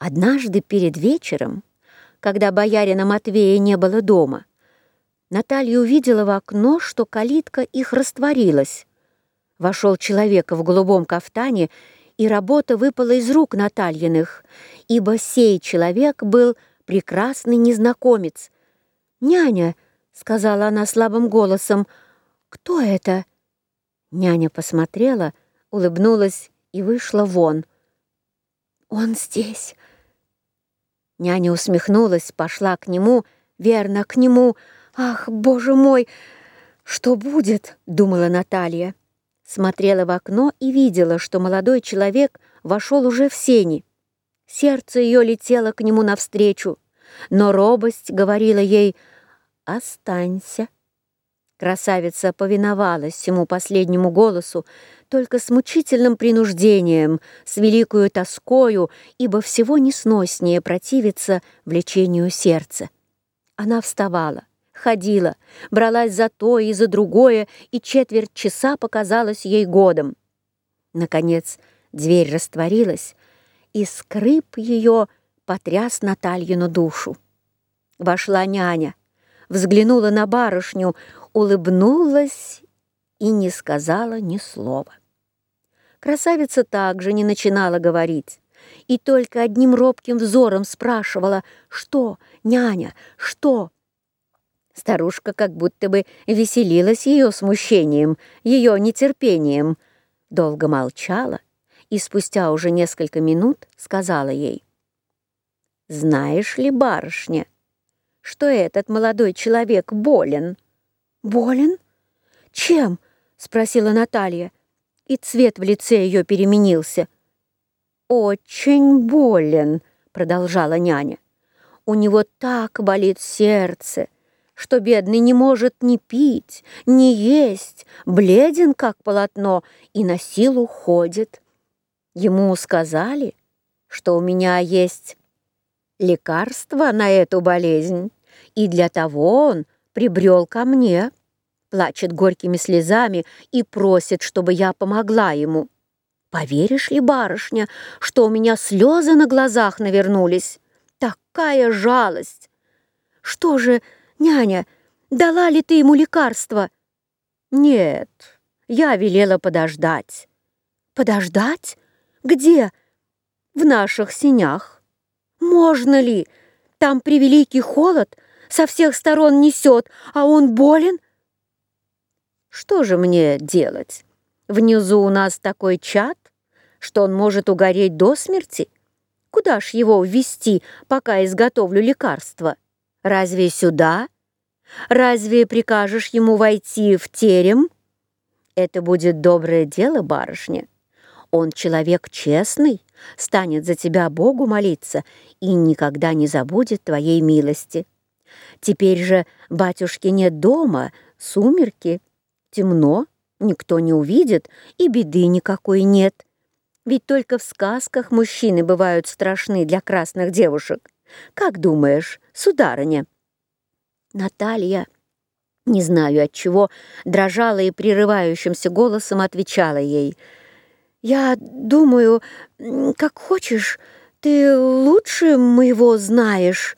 Однажды перед вечером, когда боярина Матвея не было дома, Наталья увидела в окно, что калитка их растворилась. Вошел человек в голубом кафтане, и работа выпала из рук Натальиных, ибо сей человек был прекрасный незнакомец. «Няня», — сказала она слабым голосом, — «кто это?» Няня посмотрела, улыбнулась и вышла вон. «Он здесь», Няня усмехнулась, пошла к нему, верно, к нему. «Ах, боже мой, что будет?» — думала Наталья. Смотрела в окно и видела, что молодой человек вошел уже в сени. Сердце ее летело к нему навстречу, но робость говорила ей «Останься». Красавица повиновалась ему последнему голосу, только с мучительным принуждением, с великою тоскою, ибо всего несноснее противиться влечению сердца. Она вставала, ходила, бралась за то и за другое, и четверть часа показалась ей годом. Наконец дверь растворилась, и скрип ее потряс Натальину душу. Вошла няня, взглянула на барышню, улыбнулась и не сказала ни слова. Красавица также не начинала говорить, и только одним робким взором спрашивала «Что, няня, что?» Старушка как будто бы веселилась ее смущением, ее нетерпением, долго молчала и спустя уже несколько минут сказала ей «Знаешь ли, барышня, что этот молодой человек болен?» «Болен? Чем?» — спросила Наталья, и цвет в лице ее переменился. «Очень болен», — продолжала няня. «У него так болит сердце, что бедный не может ни пить, ни есть, бледен, как полотно, и на силу ходит. Ему сказали, что у меня есть лекарство на эту болезнь, и для того он прибрел ко мне, плачет горькими слезами и просит, чтобы я помогла ему. Поверишь ли, барышня, что у меня слезы на глазах навернулись? Такая жалость! Что же, няня, дала ли ты ему лекарство? Нет, я велела подождать. Подождать? Где? В наших синях. Можно ли? Там превеликий холод — со всех сторон несет, а он болен? Что же мне делать? Внизу у нас такой чад, что он может угореть до смерти. Куда ж его ввести, пока изготовлю лекарство? Разве сюда? Разве прикажешь ему войти в терем? Это будет доброе дело, барышня. Он человек честный, станет за тебя Богу молиться и никогда не забудет твоей милости. Теперь же батюшки нет дома, сумерки, темно, никто не увидит, и беды никакой нет. Ведь только в сказках мужчины бывают страшны для красных девушек. Как думаешь, сударыня?» Наталья, не знаю от чего, дрожала и прерывающимся голосом отвечала ей. «Я думаю, как хочешь, ты лучше моего знаешь».